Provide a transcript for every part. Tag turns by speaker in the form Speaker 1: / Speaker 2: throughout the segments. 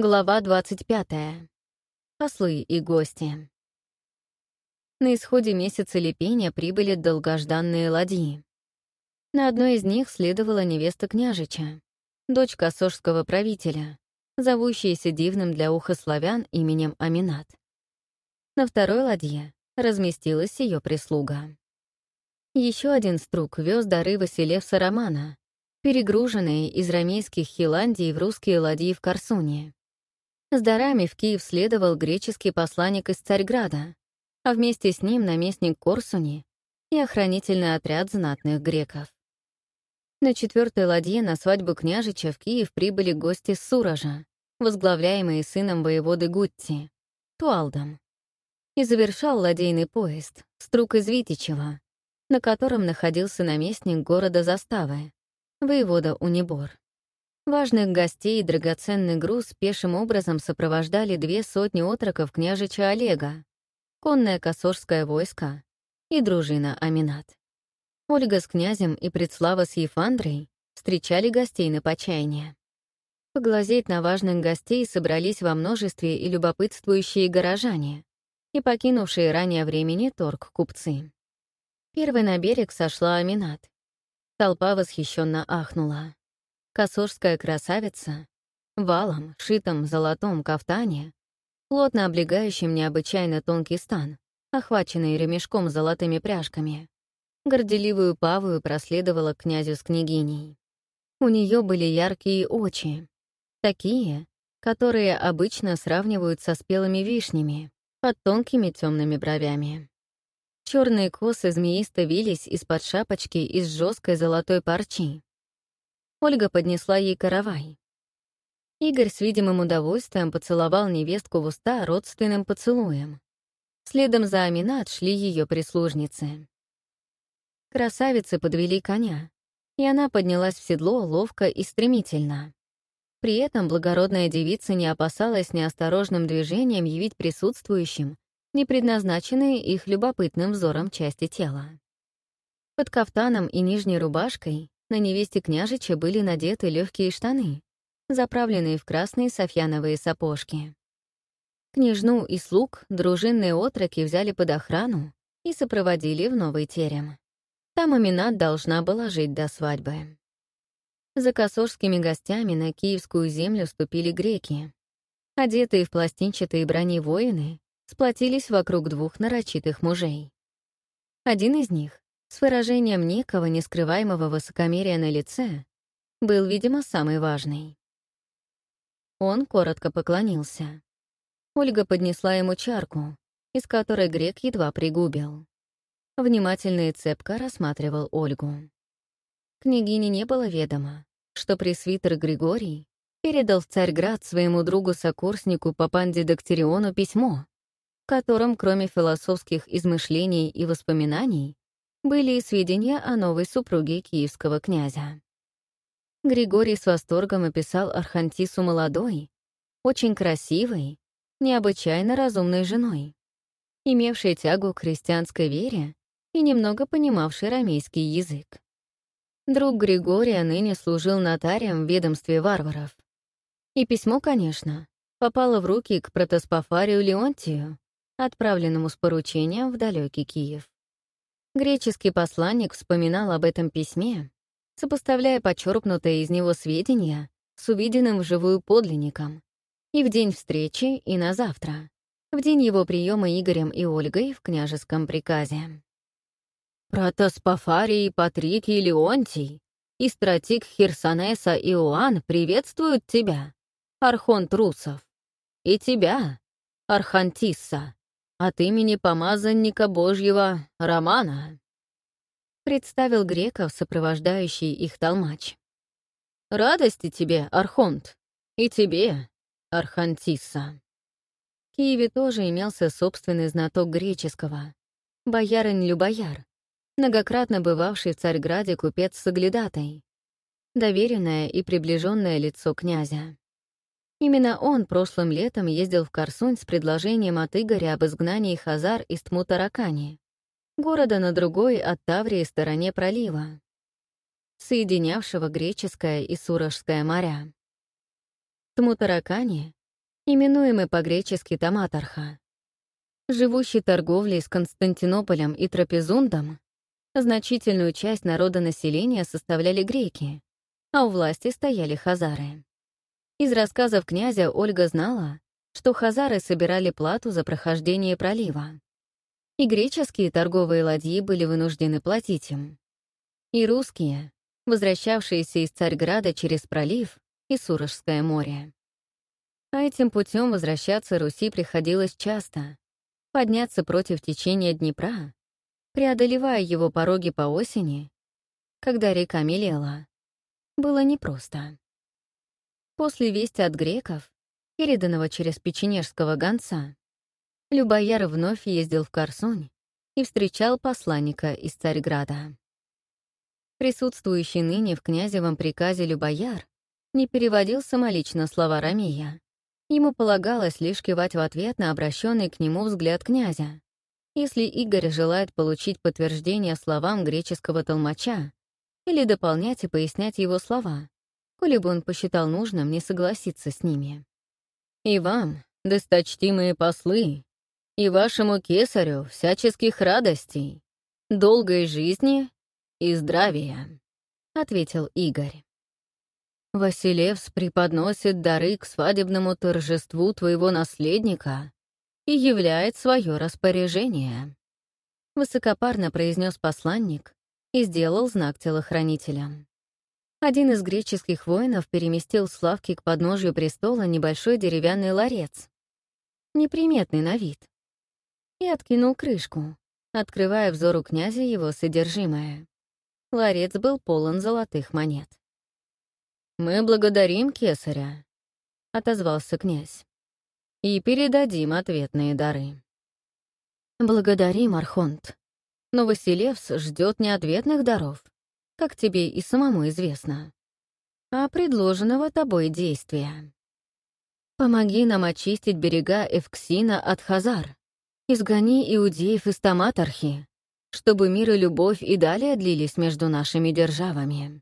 Speaker 1: Глава 25. Послы и гости. На исходе месяца Лепения прибыли долгожданные ладьи. На одной из них следовала невеста княжича, дочь косожского правителя, зовущаяся дивным для уха славян именем Аминат. На второй ладье разместилась ее прислуга. Еще один струк вез дары Василевса Романа, перегруженные из рамейских Хиландий в русские ладьи в Корсуне. С дарами в Киев следовал греческий посланник из Царьграда, а вместе с ним наместник Корсуни и охранительный отряд знатных греков. На четвертой ладье на свадьбу княжича в Киев прибыли гости Суража, возглавляемые сыном воеводы Гутти, Туалдом. И завершал ладейный поезд, струк из Витичева, на котором находился наместник города Заставы, воевода Унибор. Важных гостей и драгоценный груз пешим образом сопровождали две сотни отроков княжича Олега, конное косорское войско и дружина Аминат. Ольга с князем и Предслава с Ефандрой встречали гостей на почаяние. Поглазеть на важных гостей собрались во множестве и любопытствующие горожане, и покинувшие ранее времени торг купцы. Первой на берег сошла Аминат. Толпа восхищенно ахнула. Косожская красавица, валом, шитом золотом кафтане, плотно облегающим необычайно тонкий стан, охваченный ремешком с золотыми пряжками, горделивую павую проследовала князю с княгиней. У нее были яркие очи, такие, которые обычно сравнивают со спелыми вишнями под тонкими темными бровями. Черные косы змеисто вились из-под шапочки из жесткой золотой парчи, Ольга поднесла ей каравай. Игорь с видимым удовольствием поцеловал невестку в уста родственным поцелуем. Следом за Аминат шли ее прислужницы. Красавицы подвели коня, и она поднялась в седло ловко и стремительно. При этом благородная девица не опасалась неосторожным движением явить присутствующим непредназначенные их любопытным взором части тела. Под кафтаном и нижней рубашкой на невесте княжича были надеты легкие штаны, заправленные в красные софьяновые сапожки. Княжну и слуг дружинные отроки взяли под охрану и сопроводили в новый терем. Там Аминат должна была жить до свадьбы. За косорскими гостями на киевскую землю ступили греки. Одетые в пластинчатые брони воины сплотились вокруг двух нарочитых мужей. Один из них, с выражением некого нескрываемого высокомерия на лице, был, видимо, самый важный. Он коротко поклонился. Ольга поднесла ему чарку, из которой грек едва пригубил. Внимательно и цепко рассматривал Ольгу. Княгине не было ведомо, что пресвитер Григорий передал в Царьград своему другу-сокурснику Папанде Доктериону письмо, в котором, кроме философских измышлений и воспоминаний, были и сведения о новой супруге киевского князя. Григорий с восторгом описал Архантису молодой, очень красивой, необычайно разумной женой, имевшей тягу к христианской вере и немного понимавшей рамейский язык. Друг Григория ныне служил нотарием в ведомстве варваров. И письмо, конечно, попало в руки к протоспофарию Леонтию, отправленному с поручением в далекий Киев. Греческий посланник вспоминал об этом письме, сопоставляя почерпнутые из него сведения с увиденным вживую подлинником, и в день встречи, и на завтра, в день его приема Игорем и Ольгой в княжеском приказе. «Протоспофарий, Патрикий, Леонтий и стратик Херсонеса Иоанн приветствуют тебя, Архонт Русов, и тебя, Архантисса, от имени помазанника Божьего Романа», — представил греков, сопровождающий их толмач. «Радости тебе, Архонт, и тебе, Архантисса». В Киеве тоже имелся собственный знаток греческого, боярин Любояр, многократно бывавший в Царьграде купец с оглядатой, доверенное и приближенное лицо князя. Именно он прошлым летом ездил в Корсунь с предложением от Игоря об изгнании Хазар из Тмутаракани, города на другой от Таврии стороне пролива, соединявшего Греческое и Сурожское моря. Тмутаракани именуемый по-гречески Таматарха. Живущий торговлей с Константинополем и Трапезундом, значительную часть народонаселения составляли греки, а у власти стояли хазары. Из рассказов князя Ольга знала, что хазары собирали плату за прохождение пролива. И греческие торговые ладьи были вынуждены платить им. И русские, возвращавшиеся из Царьграда через пролив и Сурожское море. А этим путем возвращаться Руси приходилось часто. Подняться против течения Днепра, преодолевая его пороги по осени, когда река мелела, было непросто. После вести от греков, переданного через печенежского гонца, Любояр вновь ездил в Корсунь и встречал посланника из Царьграда. Присутствующий ныне в князевом приказе Любояр не переводил самолично слова Рамия. Ему полагалось лишь кивать в ответ на обращенный к нему взгляд князя. Если Игорь желает получить подтверждение словам греческого толмача или дополнять и пояснять его слова, коли бы он посчитал нужным не согласиться с ними. «И вам, досточтимые послы, и вашему кесарю всяческих радостей, долгой жизни и здравия», — ответил Игорь. «Василевс преподносит дары к свадебному торжеству твоего наследника и являет свое распоряжение», — высокопарно произнес посланник и сделал знак телохранителям. Один из греческих воинов переместил с лавки к подножию престола небольшой деревянный ларец, неприметный на вид, и откинул крышку, открывая взору князя его содержимое. Ларец был полон золотых монет. «Мы благодарим кесаря», — отозвался князь, «и передадим ответные дары». «Благодарим, Архонт, но Василевс ждет не ответных даров, как тебе и самому известно, а предложенного тобой действия. Помоги нам очистить берега Эвксина от Хазар, Изгони иудеев из Таматархи, чтобы мир и любовь и далее длились между нашими державами.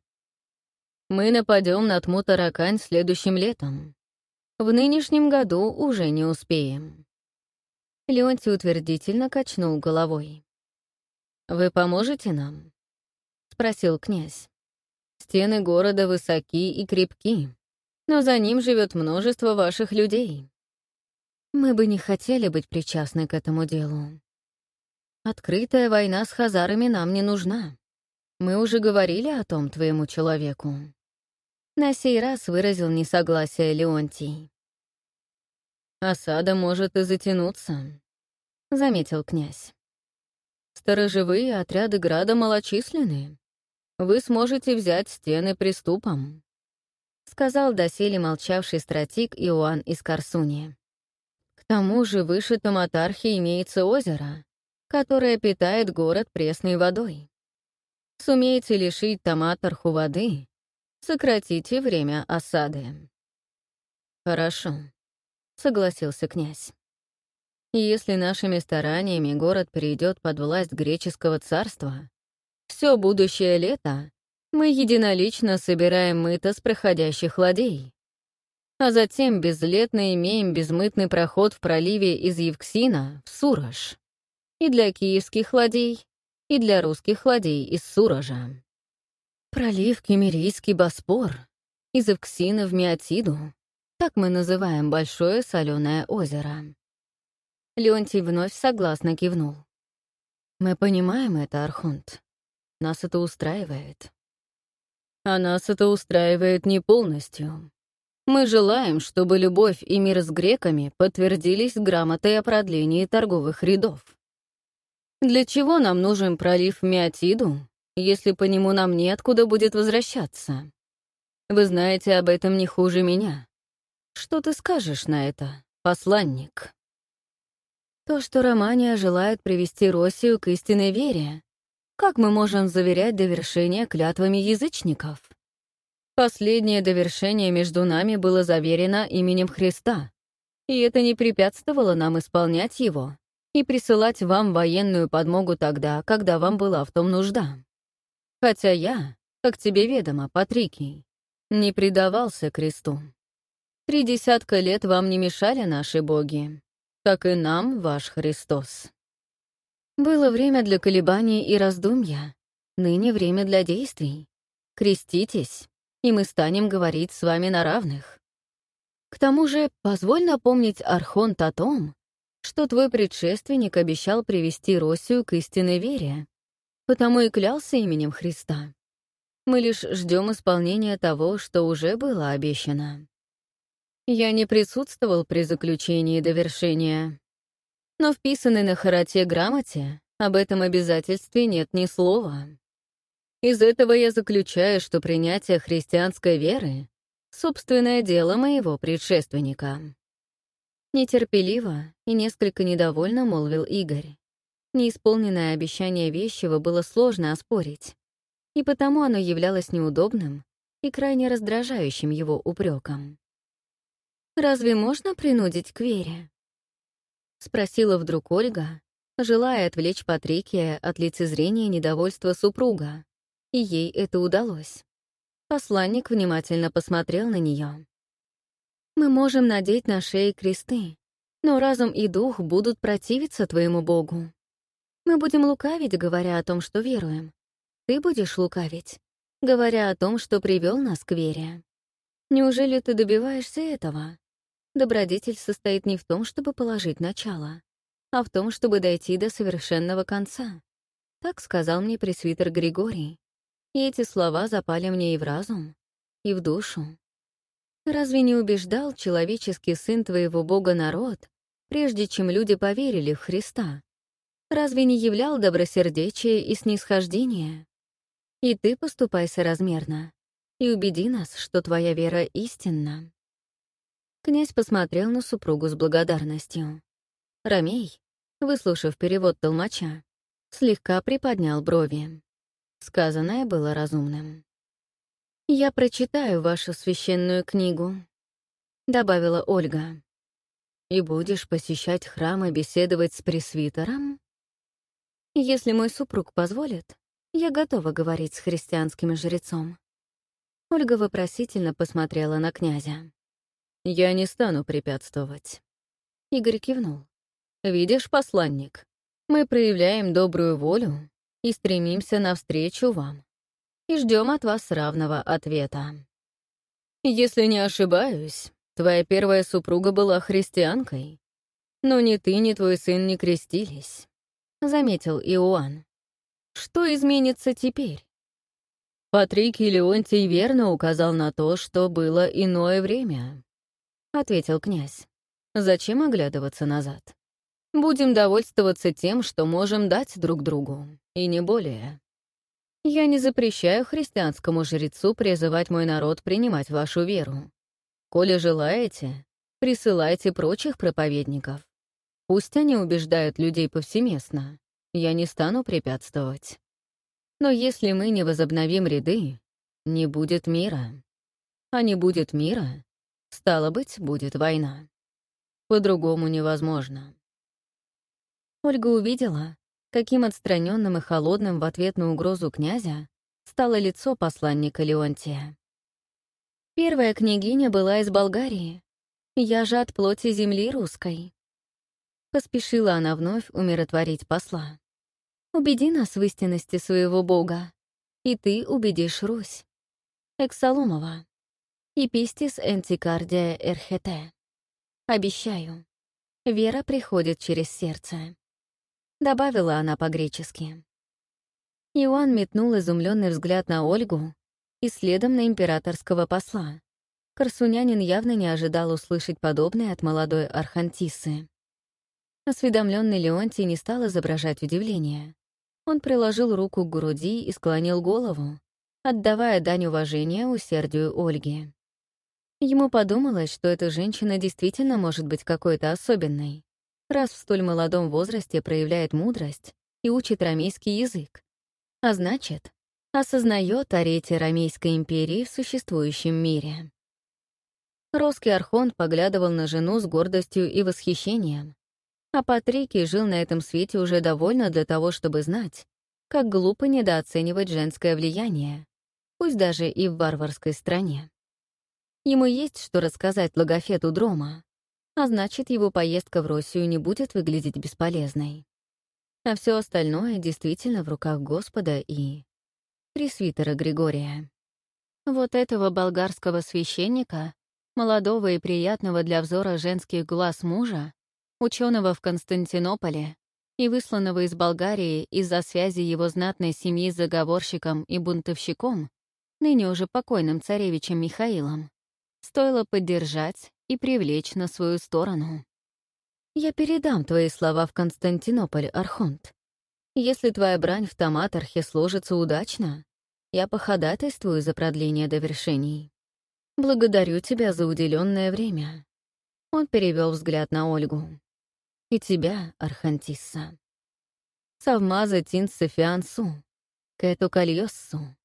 Speaker 1: Мы нападем на Тмутаракань следующим летом. В нынешнем году уже не успеем. Леонтий утвердительно качнул головой. «Вы поможете нам?» — спросил князь. «Стены города высоки и крепки, но за ним живет множество ваших людей. Мы бы не хотели быть причастны к этому делу. Открытая война с хазарами нам не нужна. Мы уже говорили о том твоему человеку. На сей раз выразил несогласие Леонтий. «Осада может и затянуться», — заметил князь. «Сторожевые отряды Града малочисленны. Вы сможете взять стены приступом», — сказал доселе молчавший стратик Иоанн из Корсуни. К тому же выше Томатархи имеется озеро, которое питает город пресной водой. Сумеете лишить Томатарху воды, сократите время осады. «Хорошо», — согласился князь. «Если нашими стараниями город перейдет под власть греческого царства, все будущее лето мы единолично собираем мыто с проходящих ладей а затем безлетно имеем безмытный проход в проливе из Евксина в Сурож. И для киевских ладей, и для русских ладей из Суража. Пролив Кемерийский Боспор, из Евксина в Миотиду, так мы называем Большое соленое озеро. Леонтий вновь согласно кивнул. «Мы понимаем это, Архонт. Нас это устраивает». «А нас это устраивает не полностью», мы желаем, чтобы любовь и мир с греками подтвердились грамотой о продлении торговых рядов. Для чего нам нужен пролив Миотиду, если по нему нам неоткуда будет возвращаться? Вы знаете об этом не хуже меня. Что ты скажешь на это, посланник? То, что Романия желает привести Россию к истинной вере, как мы можем заверять довершение клятвами язычников? Последнее довершение между нами было заверено именем Христа, и это не препятствовало нам исполнять его и присылать вам военную подмогу тогда, когда вам была в том нужда. Хотя я, как тебе ведомо, Патрикий, не предавался кресту. Три десятка лет вам не мешали наши боги, как и нам ваш Христос. Было время для колебаний и раздумья, ныне время для действий. Креститесь, и мы станем говорить с вами на равных. К тому же, позволь напомнить Архонт о том, что твой предшественник обещал привести Россию к истинной вере, потому и клялся именем Христа. Мы лишь ждем исполнения того, что уже было обещано. Я не присутствовал при заключении довершения, но вписанной на хароте грамоте об этом обязательстве нет ни слова. Из этого я заключаю, что принятие христианской веры — собственное дело моего предшественника. Нетерпеливо и несколько недовольно молвил Игорь. Неисполненное обещание вещего было сложно оспорить, и потому оно являлось неудобным и крайне раздражающим его упреком. «Разве можно принудить к вере?» — спросила вдруг Ольга, желая отвлечь Патрикия от лицезрения недовольства супруга, и ей это удалось. Посланник внимательно посмотрел на нее. «Мы можем надеть на шеи кресты, но разум и дух будут противиться твоему Богу. Мы будем лукавить, говоря о том, что веруем. Ты будешь лукавить, говоря о том, что привел нас к вере. Неужели ты добиваешься этого? Добродетель состоит не в том, чтобы положить начало, а в том, чтобы дойти до совершенного конца. Так сказал мне пресвитер Григорий. И эти слова запали мне и в разум, и в душу. Разве не убеждал человеческий сын твоего Бога народ, прежде чем люди поверили в Христа? Разве не являл добросердечие и снисхождение? И ты поступай соразмерно, и убеди нас, что твоя вера истинна. Князь посмотрел на супругу с благодарностью. Ромей, выслушав перевод толмача, слегка приподнял брови. Сказанное было разумным. «Я прочитаю вашу священную книгу», — добавила Ольга. «И будешь посещать храм и беседовать с пресвитером?» «Если мой супруг позволит, я готова говорить с христианским жрецом». Ольга вопросительно посмотрела на князя. «Я не стану препятствовать». Игорь кивнул. «Видишь, посланник, мы проявляем добрую волю и стремимся навстречу вам. И ждем от вас равного ответа. Если не ошибаюсь, твоя первая супруга была христианкой, но ни ты, ни твой сын не крестились», — заметил Иоанн. «Что изменится теперь?» Патрик и Леонтий верно указал на то, что было иное время. — ответил князь. «Зачем оглядываться назад? Будем довольствоваться тем, что можем дать друг другу, и не более. Я не запрещаю христианскому жрецу призывать мой народ принимать вашу веру. Коли желаете, присылайте прочих проповедников. Пусть они убеждают людей повсеместно. Я не стану препятствовать. Но если мы не возобновим ряды, не будет мира. А не будет мира, Стало быть, будет война. По-другому невозможно. Ольга увидела, каким отстраненным и холодным в ответ на угрозу князя стало лицо посланника Леонтия. Первая княгиня была из Болгарии. Я же от плоти земли русской. Поспешила она вновь умиротворить посла. «Убеди нас в истинности своего бога, и ты убедишь Русь». Эксаломова и пистис энтикардия эрхете. Обещаю, вера приходит через сердце. Добавила она по-гречески. Иоанн метнул изумленный взгляд на Ольгу и следом на императорского посла. Корсунянин явно не ожидал услышать подобное от молодой архантисы. Осведомленный Леонтий не стал изображать удивление. Он приложил руку к груди и склонил голову, отдавая дань уважения усердию Ольги. Ему подумалось, что эта женщина действительно может быть какой-то особенной, раз в столь молодом возрасте проявляет мудрость и учит рамейский язык. А значит, осознает о рете Рамейской империи в существующем мире. Русский архонт поглядывал на жену с гордостью и восхищением, а Патрикий жил на этом свете уже довольно для того, чтобы знать, как глупо недооценивать женское влияние, пусть даже и в варварской стране. Ему есть что рассказать Логофету Дрома, а значит, его поездка в Россию не будет выглядеть бесполезной. А все остальное действительно в руках Господа и пресвитера Григория. Вот этого болгарского священника, молодого и приятного для взора женских глаз мужа, ученого в Константинополе и высланного из Болгарии из-за связи его знатной семьи с заговорщиком и бунтовщиком, ныне уже покойным царевичем Михаилом, стоило поддержать и привлечь на свою сторону. «Я передам твои слова в Константинополь, Архонт. Если твоя брань в Томатархе сложится удачно, я походатайствую за продление довершений. Благодарю тебя за уделенное время». Он перевел взгляд на Ольгу. «И тебя, Архантисса. Совмаза тинса фиансу, кэту кальоссу,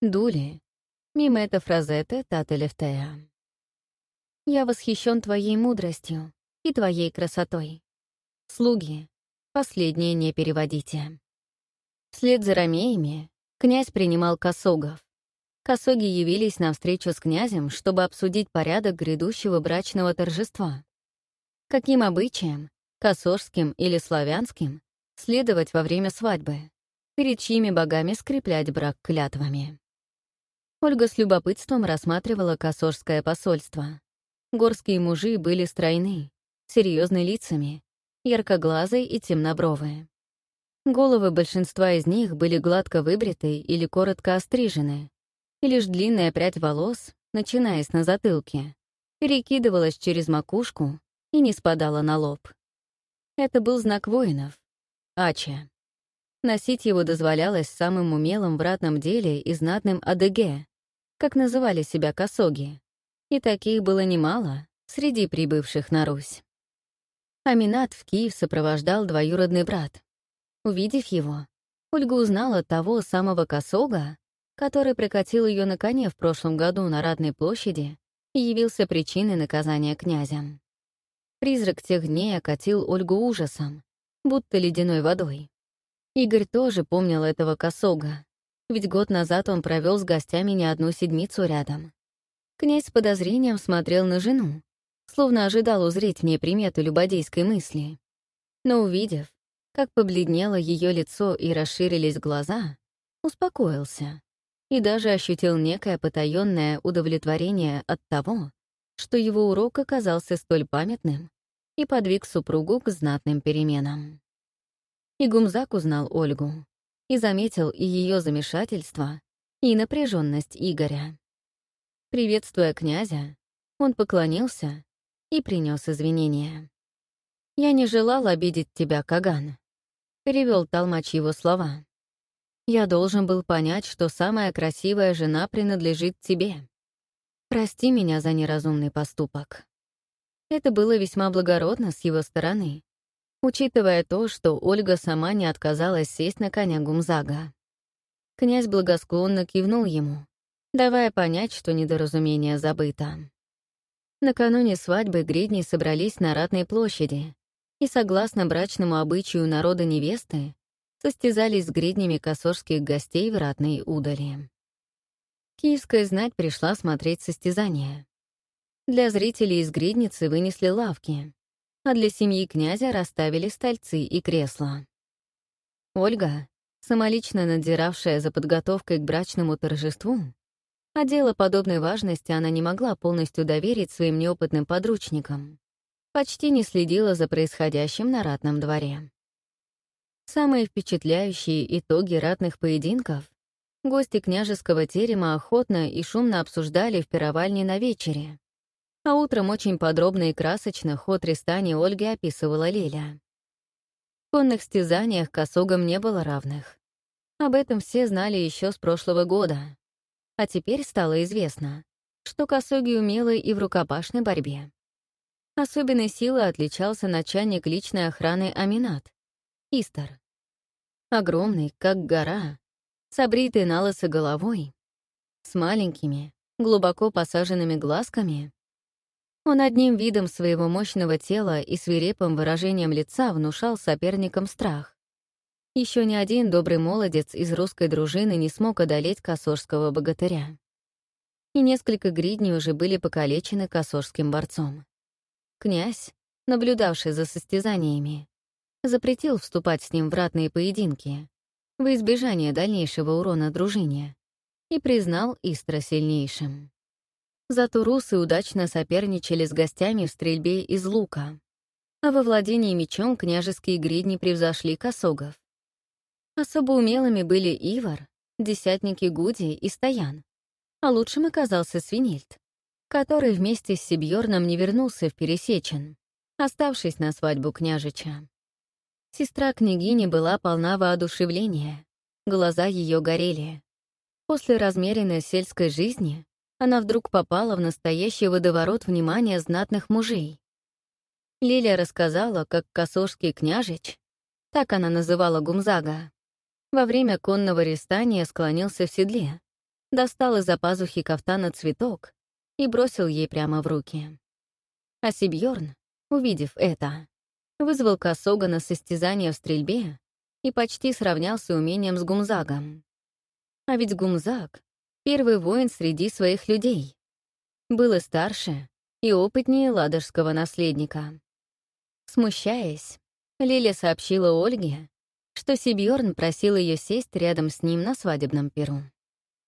Speaker 1: дули, мимо это фразеты тателевтея. Я восхищен твоей мудростью и твоей красотой. Слуги, последнее не переводите. Вслед за ромеями князь принимал косогов. Косоги явились на встречу с князем, чтобы обсудить порядок грядущего брачного торжества. Каким обычаем, косожским или славянским, следовать во время свадьбы, перед чьими богами скреплять брак клятвами. Ольга с любопытством рассматривала косожское посольство. Горские мужи были стройны, серьезны лицами, яркоглазые и темнобровые. Головы большинства из них были гладко выбриты или коротко острижены, и лишь длинная прядь волос, начинаясь на затылке, перекидывалась через макушку и не спадала на лоб. Это был знак воинов — ача. Носить его дозволялось самым умелым в ратном деле и знатным адыге, как называли себя косоги, и таких было немало среди прибывших на Русь. Аминат в Киев сопровождал двоюродный брат. Увидев его, Ольга узнала того самого косога, который прокатил ее на коне в прошлом году на Радной площади и явился причиной наказания князя. Призрак тех дней окатил Ольгу ужасом, будто ледяной водой. Игорь тоже помнил этого косога, ведь год назад он провел с гостями не одну седмицу рядом. Князь с подозрением смотрел на жену, словно ожидал узреть в ней примету любодейской мысли. Но увидев, как побледнело ее лицо и расширились глаза, успокоился и даже ощутил некое потаенное удовлетворение от того, что его урок оказался столь памятным и подвиг супругу к знатным переменам. И Гумзак узнал Ольгу и заметил и ее замешательство, и напряженность Игоря. Приветствуя князя, он поклонился и принес извинения. «Я не желал обидеть тебя, Каган», — перевел Талмач его слова. «Я должен был понять, что самая красивая жена принадлежит тебе. Прости меня за неразумный поступок». Это было весьма благородно с его стороны, учитывая то, что Ольга сама не отказалась сесть на коня Гумзага. Князь благосклонно кивнул ему, давая понять, что недоразумение забыто. Накануне свадьбы гридни собрались на Ратной площади и, согласно брачному обычаю народа невесты, состязались с гриднями косорских гостей в ратной удали. Киевская знать пришла смотреть состязание. Для зрителей из гридницы вынесли лавки, а для семьи князя расставили стольцы и кресла. Ольга, самолично надзиравшая за подготовкой к брачному торжеству, а дело подобной важности она не могла полностью доверить своим неопытным подручникам. Почти не следила за происходящим на ратном дворе. Самые впечатляющие итоги ратных поединков гости княжеского терема охотно и шумно обсуждали в пировальне на вечере. А утром очень подробно и красочно ход Ристани Ольги описывала Леля. В конных стязаниях косогам не было равных. Об этом все знали еще с прошлого года. А теперь стало известно, что Косоги умелы и в рукопашной борьбе. Особенной силой отличался начальник личной охраны Аминат, Истер. Огромный, как гора, с обритой на головой, с маленькими, глубоко посаженными глазками. Он одним видом своего мощного тела и свирепым выражением лица внушал соперникам страх. Еще ни один добрый молодец из русской дружины не смог одолеть косорского богатыря. и несколько гридней уже были покалечены косорским борцом. Князь, наблюдавший за состязаниями, запретил вступать с ним в ратные поединки во избежание дальнейшего урона дружине и признал Истра сильнейшим. Зато русы удачно соперничали с гостями в стрельбе из лука, а во владении мечом княжеские гридни превзошли косогов. Особо умелыми были Ивар, десятники Гуди и Стоян, а лучшим оказался Свинельд, который вместе с Сибьорном не вернулся в Пересечен, оставшись на свадьбу княжича. Сестра княгини была полна воодушевления, глаза ее горели. После размеренной сельской жизни она вдруг попала в настоящий водоворот внимания знатных мужей. Лилия рассказала, как косожский княжич, так она называла Гумзага, во время конного рестания склонился в седле, достал из-за пазухи кафтана цветок и бросил ей прямо в руки. А Сибьорн, увидев это, вызвал Косога на состязание в стрельбе и почти сравнялся умением с Гумзагом. А ведь Гумзаг — первый воин среди своих людей. Был и старше, и опытнее ладожского наследника. Смущаясь, Лиля сообщила Ольге, что Сибьорн просил ее сесть рядом с ним на свадебном перу.